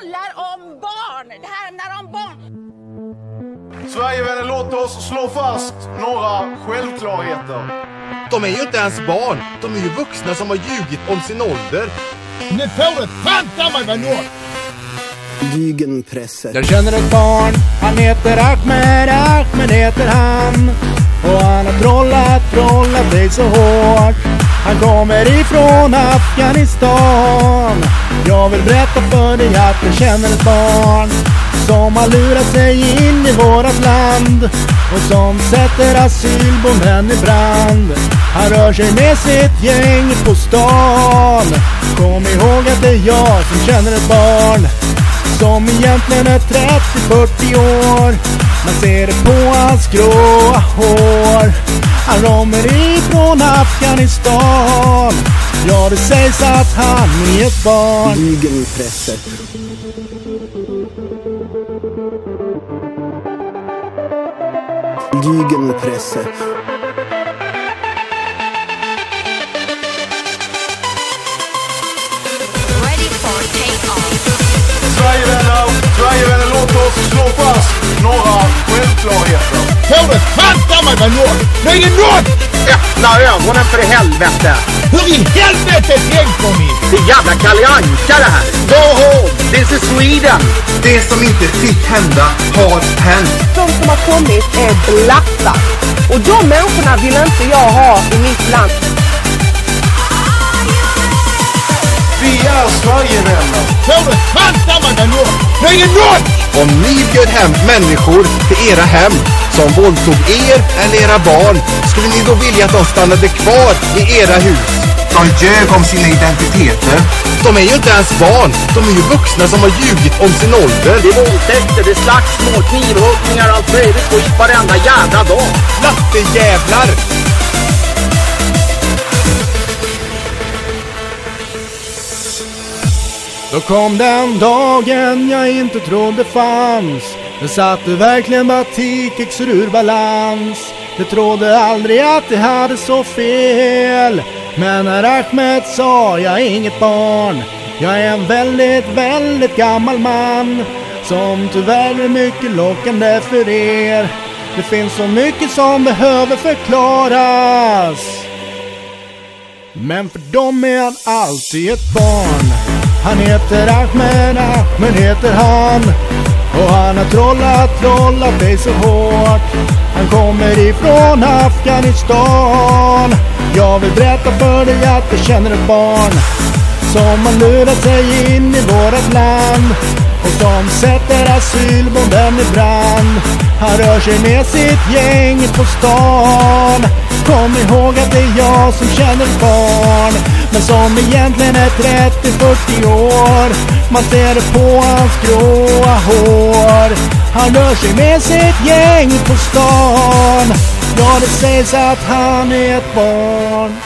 handlar om barn. Det handlar om barn. Sverigevänner, låt oss slå fast några självklarheter. De är ju inte ens barn. De är ju vuxna som har ljugit om sin ålder. Nu får du fan ta mig vara! Lügenpresse. Jag känner ett barn, han heter Ahmed, Ahmed heter han. Och han har trollat, trollat dig så hårt. Han kommer ifrån Afghanistan. Jag vill berätta för dig att jag känner ett barn. Som har lurat sig in i vårat land. Och som sätter asylbomben i brand. Han rör sig med sitt gäng på stan. Kom ihåg att det är jag som känner ett barn. Som egentligen är 30-40 år Man ser det på hans gråa hår Kommer ifrån Afghanistan Ja, det sägs att han är ett barn Lügenpresse. Lügenpresse. Ready for takeoff. Sverigevänner, Sverigevänner, låt oss slå fast några självklarheter. Fan mig vara något! Nu är det! Öppna ögonen för helvete! Hur i helvete tänker ni? Det är jävla Kalle Anka det här! Go home! This is Sweden! Det som inte fick hända har hänt. De som har kommit är blatta. Och de människorna vill inte jag ha i mitt land. Vi är Sverigevänner. Får du fan ta mig något! Nu är det! Om ni bjöd hem människor till era hem som våldtog er eller era barn, skulle ni då vilja att de stannade kvar i era hus? De ljög om sina identiteter. De är ju inte ens barn. De är ju vuxna som har ljugit om sin ålder. Det är våldtäkter, det är slagsmål, knivhuggningar, allt möjligt skit varenda jävla dag! Lattejävlar! Då kom den dagen jag inte trodde fanns. Den satte verkligen batikexer ur balans. Jag trodde aldrig att det hade så fel. Men när Ahmed sa jag är inget barn. Jag är en väldigt, väldigt gammal man Som tyvärr är mycket lockande för er. Det finns så mycket som behöver förklaras. Men för dem är han alltid ett barn. Han heter Ahmed, Ahmed heter han. Och han har trollat, trollat dig så hårt. Han kommer ifrån Afghanistan. Jag vill berätta för dig att jag känner ett barn Som har lurat sig in i vårat land. Och som sätter asylbomben i brand. Han rör sig med sitt gäng på stan. Kom ihåg att det är jag som känner barn. Men som egentligen är 30-40 år. Man ser det på hans gråa hår. Han rör sig med sitt gäng på stan. Ja, det sägs att han är ett barn.